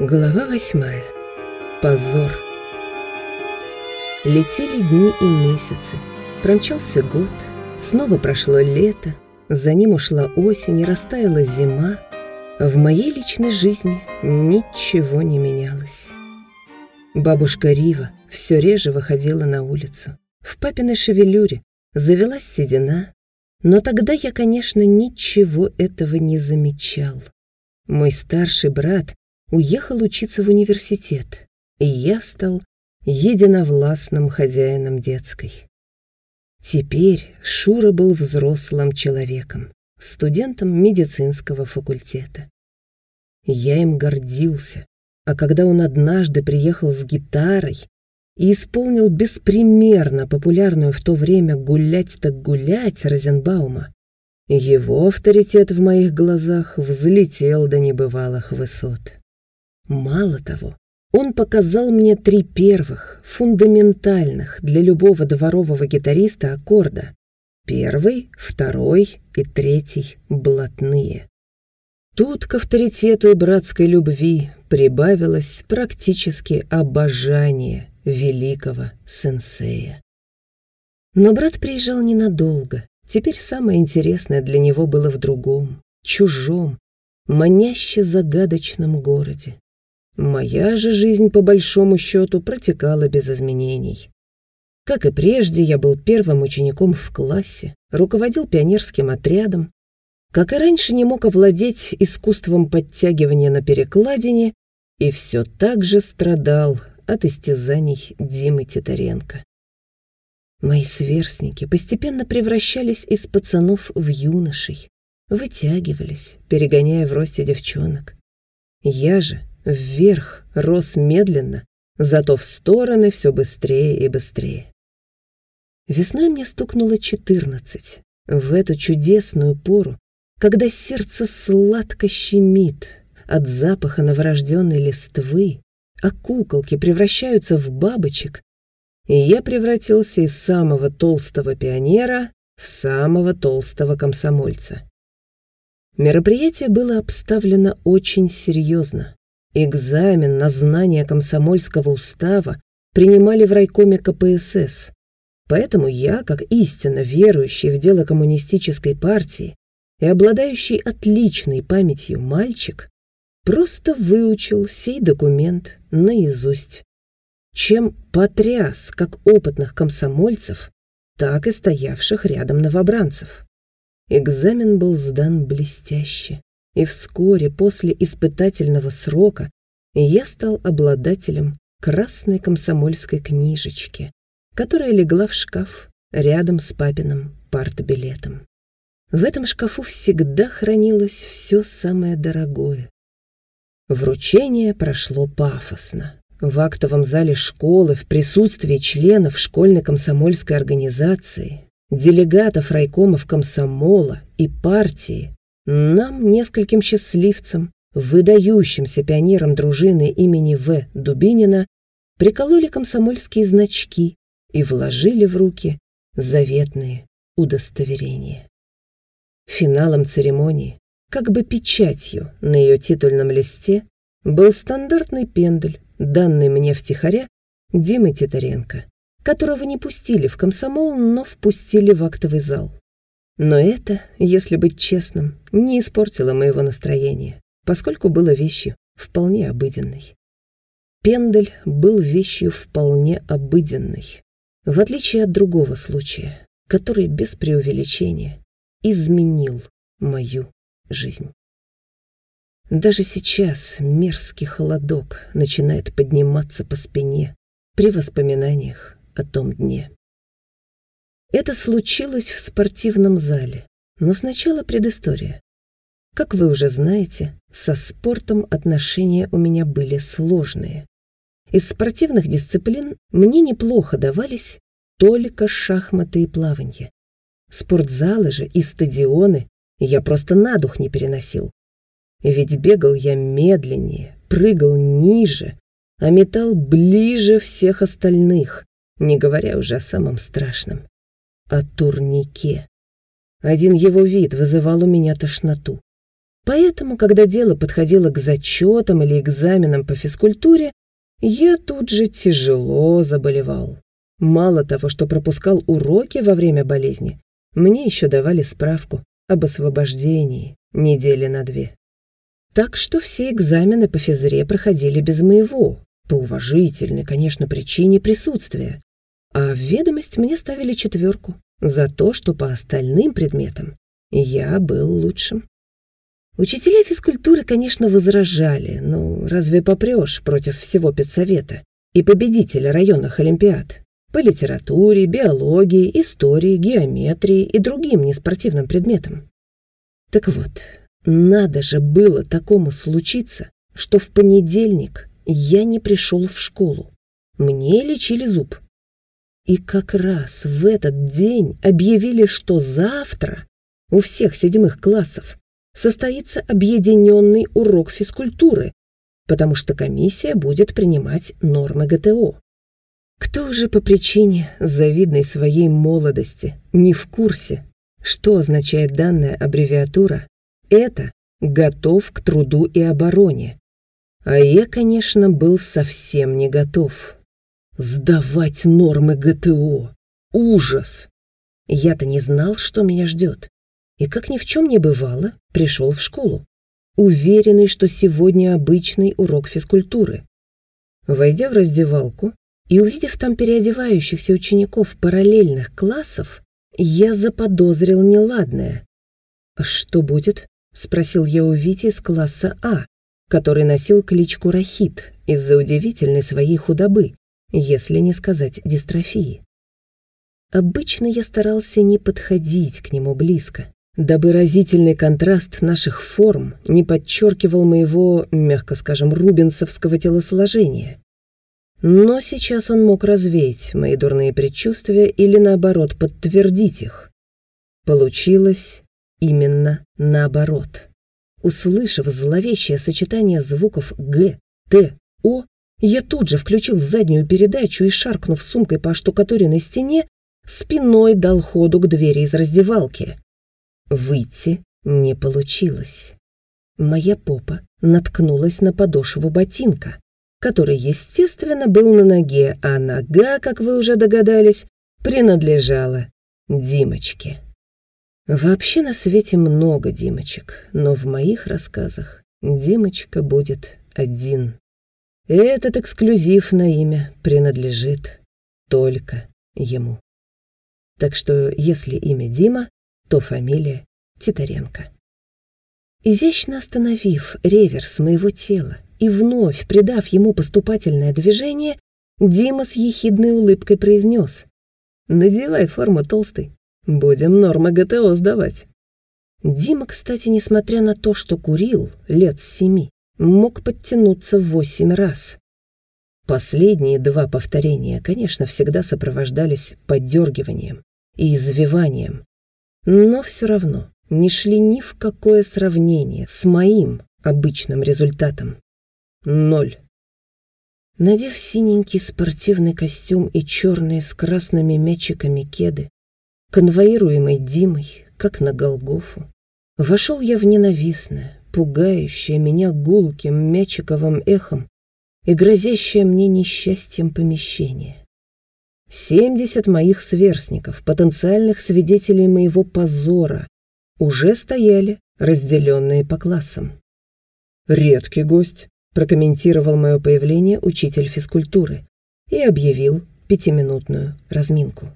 Глава восьмая. Позор. Летели дни и месяцы. Промчался год. Снова прошло лето. За ним ушла осень и растаяла зима. В моей личной жизни ничего не менялось. Бабушка Рива все реже выходила на улицу. В папиной шевелюре завелась седина. Но тогда я, конечно, ничего этого не замечал. Мой старший брат уехал учиться в университет, и я стал единовластным хозяином детской. Теперь Шура был взрослым человеком, студентом медицинского факультета. Я им гордился, а когда он однажды приехал с гитарой и исполнил беспримерно популярную в то время «Гулять так гулять» Розенбаума, его авторитет в моих глазах взлетел до небывалых высот. Мало того, он показал мне три первых, фундаментальных для любого дворового гитариста аккорда. Первый, второй и третий — блатные. Тут к авторитету и братской любви прибавилось практически обожание великого сенсея. Но брат приезжал ненадолго. Теперь самое интересное для него было в другом, чужом, маняще загадочном городе. Моя же жизнь, по большому счету, протекала без изменений. Как и прежде, я был первым учеником в классе, руководил пионерским отрядом. Как и раньше, не мог овладеть искусством подтягивания на перекладине и все так же страдал от истязаний Димы Титаренко. Мои сверстники постепенно превращались из пацанов в юношей, вытягивались, перегоняя в росте девчонок. Я же Вверх рос медленно, зато в стороны все быстрее и быстрее. Весной мне стукнуло четырнадцать. В эту чудесную пору, когда сердце сладко щемит от запаха новорожденной листвы, а куколки превращаются в бабочек, я превратился из самого толстого пионера в самого толстого комсомольца. Мероприятие было обставлено очень серьезно. Экзамен на знание комсомольского устава принимали в райкоме КПСС. Поэтому я, как истинно верующий в дело коммунистической партии и обладающий отличной памятью мальчик, просто выучил сей документ наизусть, чем потряс как опытных комсомольцев, так и стоявших рядом новобранцев. Экзамен был сдан блестяще и вскоре после испытательного срока я стал обладателем красной комсомольской книжечки, которая легла в шкаф рядом с папиным партбилетом. В этом шкафу всегда хранилось все самое дорогое. Вручение прошло пафосно. В актовом зале школы в присутствии членов школьной комсомольской организации, делегатов райкомов комсомола и партии нам, нескольким счастливцам, выдающимся пионерам дружины имени В. Дубинина, прикололи комсомольские значки и вложили в руки заветные удостоверения. Финалом церемонии, как бы печатью на ее титульном листе, был стандартный пендель, данный мне втихаря Димы Титаренко, которого не пустили в комсомол, но впустили в актовый зал. Но это, если быть честным, не испортило моего настроения, поскольку было вещью вполне обыденной. Пендель был вещью вполне обыденной, в отличие от другого случая, который без преувеличения изменил мою жизнь. Даже сейчас мерзкий холодок начинает подниматься по спине при воспоминаниях о том дне. Это случилось в спортивном зале, но сначала предыстория. Как вы уже знаете, со спортом отношения у меня были сложные. Из спортивных дисциплин мне неплохо давались только шахматы и плаванье. Спортзалы же и стадионы я просто на дух не переносил. Ведь бегал я медленнее, прыгал ниже, а метал ближе всех остальных, не говоря уже о самом страшном о турнике. Один его вид вызывал у меня тошноту. Поэтому, когда дело подходило к зачетам или экзаменам по физкультуре, я тут же тяжело заболевал. Мало того, что пропускал уроки во время болезни, мне еще давали справку об освобождении недели на две. Так что все экзамены по физре проходили без моего, по уважительной, конечно, причине присутствия. А в ведомость мне ставили четверку за то, что по остальным предметам я был лучшим. Учителя физкультуры, конечно, возражали, но разве попрешь против всего педсовета и победителя районных олимпиад? По литературе, биологии, истории, геометрии и другим неспортивным предметам. Так вот, надо же было такому случиться, что в понедельник я не пришел в школу. Мне лечили зуб. И как раз в этот день объявили, что завтра у всех седьмых классов состоится объединенный урок физкультуры, потому что комиссия будет принимать нормы ГТО. Кто же по причине завидной своей молодости не в курсе, что означает данная аббревиатура? Это «готов к труду и обороне». А я, конечно, был совсем не готов. Сдавать нормы ГТО. Ужас! Я-то не знал, что меня ждет и, как ни в чем не бывало, пришел в школу, уверенный, что сегодня обычный урок физкультуры. Войдя в раздевалку и увидев там переодевающихся учеников параллельных классов, я заподозрил неладное. «А «Что будет?» — спросил я у Вити из класса А, который носил кличку Рахит из-за удивительной своей худобы, если не сказать дистрофии. Обычно я старался не подходить к нему близко, дабы разительный контраст наших форм не подчеркивал моего, мягко скажем, рубинсовского телосложения. Но сейчас он мог развеять мои дурные предчувствия или, наоборот, подтвердить их. Получилось именно наоборот. Услышав зловещее сочетание звуков «г», «т», «о», я тут же включил заднюю передачу и, шаркнув сумкой по штукатуренной стене, спиной дал ходу к двери из раздевалки. Выйти не получилось. Моя попа наткнулась на подошву ботинка, который, естественно, был на ноге, а нога, как вы уже догадались, принадлежала Димочке. Вообще на свете много Димочек, но в моих рассказах Димочка будет один. Этот эксклюзив на имя принадлежит только ему. Так что если имя Дима, то фамилия Титаренко. Изящно остановив реверс моего тела и вновь придав ему поступательное движение, Дима с ехидной улыбкой произнес «Надевай форму толстый, будем нормы ГТО сдавать». Дима, кстати, несмотря на то, что курил лет с семи, мог подтянуться восемь раз. Последние два повторения, конечно, всегда сопровождались поддергиванием и извиванием, но все равно не шли ни в какое сравнение с моим обычным результатом. Ноль. Надев синенький спортивный костюм и черные с красными мячиками кеды, конвоируемый Димой, как на Голгофу, вошел я в ненавистное, пугающее меня гулким мячиковым эхом и грозящее мне несчастьем помещение. Семьдесят моих сверстников, потенциальных свидетелей моего позора, уже стояли, разделенные по классам. «Редкий гость», – прокомментировал мое появление учитель физкультуры и объявил пятиминутную разминку.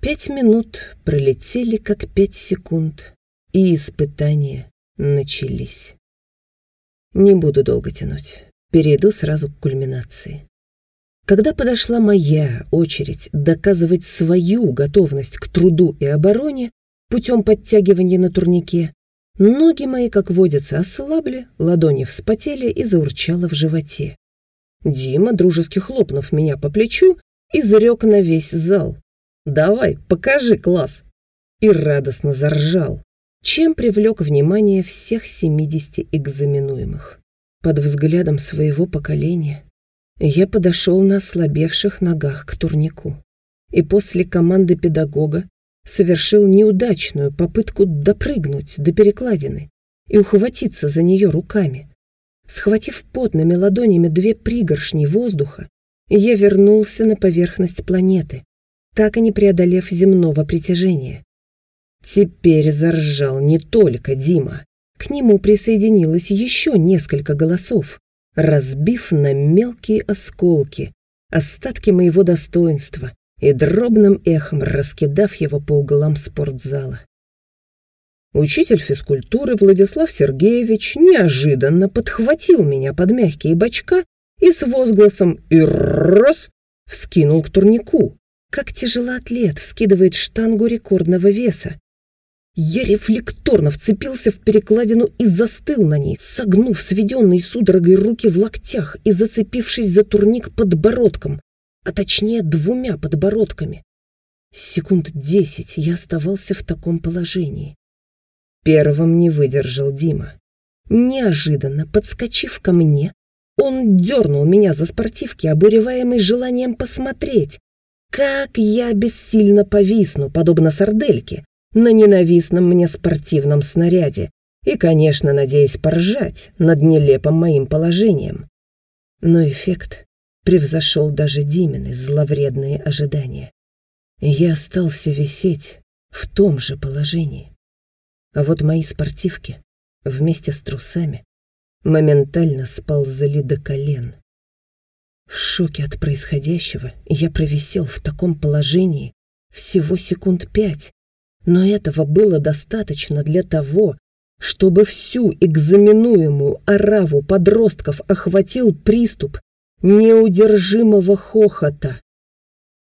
Пять минут пролетели как пять секунд, и испытания начались. Не буду долго тянуть, перейду сразу к кульминации. Когда подошла моя очередь доказывать свою готовность к труду и обороне путем подтягивания на турнике, ноги мои, как водится, ослабли, ладони вспотели и заурчало в животе. Дима, дружески хлопнув меня по плечу, изрек на весь зал. «Давай, покажи класс!» И радостно заржал, чем привлек внимание всех 70 экзаменуемых. Под взглядом своего поколения я подошел на ослабевших ногах к турнику и после команды педагога совершил неудачную попытку допрыгнуть до перекладины, и ухватиться за нее руками. Схватив потными ладонями две пригоршни воздуха, я вернулся на поверхность планеты, так и не преодолев земного притяжения. Теперь заржал не только Дима. К нему присоединилось еще несколько голосов, разбив на мелкие осколки остатки моего достоинства и дробным эхом раскидав его по углам спортзала. Учитель физкультуры Владислав Сергеевич неожиданно подхватил меня под мягкие бочка и с возгласом «И раз!» вскинул к турнику, как тяжелоатлет вскидывает штангу рекордного веса. Я рефлекторно вцепился в перекладину и застыл на ней, согнув сведенные судорогой руки в локтях и зацепившись за турник подбородком, а точнее двумя подбородками. Секунд десять я оставался в таком положении. Первым не выдержал Дима. Неожиданно, подскочив ко мне, он дернул меня за спортивки, обуреваемый желанием посмотреть, как я бессильно повисну, подобно сардельке, на ненавистном мне спортивном снаряде и, конечно, надеясь поржать над нелепым моим положением. Но эффект превзошел даже Димины зловредные ожидания. Я остался висеть в том же положении. А вот мои спортивки вместе с трусами моментально сползали до колен. В шоке от происходящего я провисел в таком положении всего секунд пять, но этого было достаточно для того, чтобы всю экзаменуемую ораву подростков охватил приступ неудержимого хохота.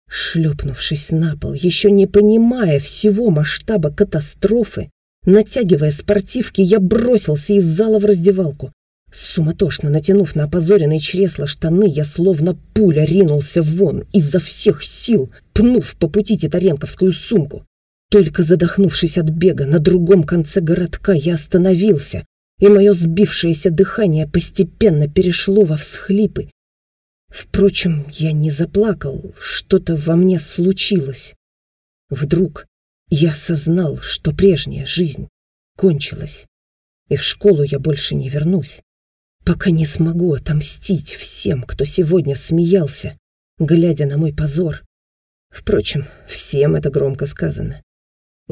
Шлепнувшись на пол, еще не понимая всего масштаба катастрофы, натягивая спортивки, я бросился из зала в раздевалку. Суматошно натянув на опозоренные чресла штаны, я словно пуля ринулся вон изо всех сил, пнув по пути титаренковскую сумку. Только задохнувшись от бега на другом конце городка, я остановился, и мое сбившееся дыхание постепенно перешло во всхлипы. Впрочем, я не заплакал, что-то во мне случилось. Вдруг я осознал, что прежняя жизнь кончилась, и в школу я больше не вернусь, пока не смогу отомстить всем, кто сегодня смеялся, глядя на мой позор. Впрочем, всем это громко сказано.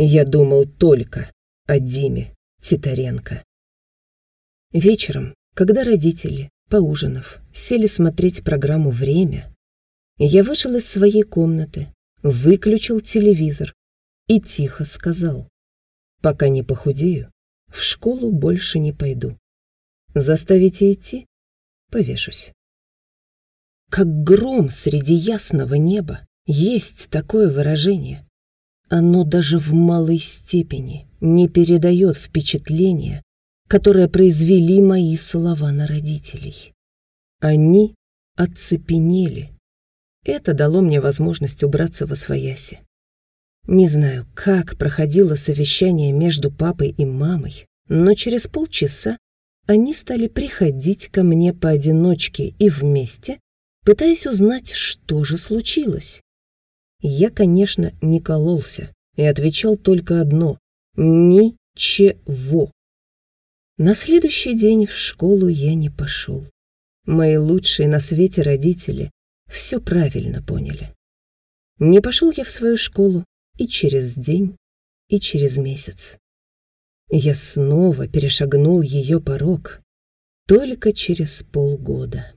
Я думал только о Диме Титаренко. Вечером, когда родители, поужинав, сели смотреть программу «Время», я вышел из своей комнаты, выключил телевизор и тихо сказал, «Пока не похудею, в школу больше не пойду. Заставите идти? Повешусь». Как гром среди ясного неба есть такое выражение. Оно даже в малой степени не передает впечатление, которое произвели мои слова на родителей. Они оцепенели. Это дало мне возможность убраться во свояси. Не знаю, как проходило совещание между папой и мамой, но через полчаса они стали приходить ко мне поодиночке и вместе, пытаясь узнать, что же случилось. Я, конечно, не кололся и отвечал только одно — ничего. На следующий день в школу я не пошел. Мои лучшие на свете родители все правильно поняли. Не пошел я в свою школу и через день, и через месяц. Я снова перешагнул ее порог только через полгода.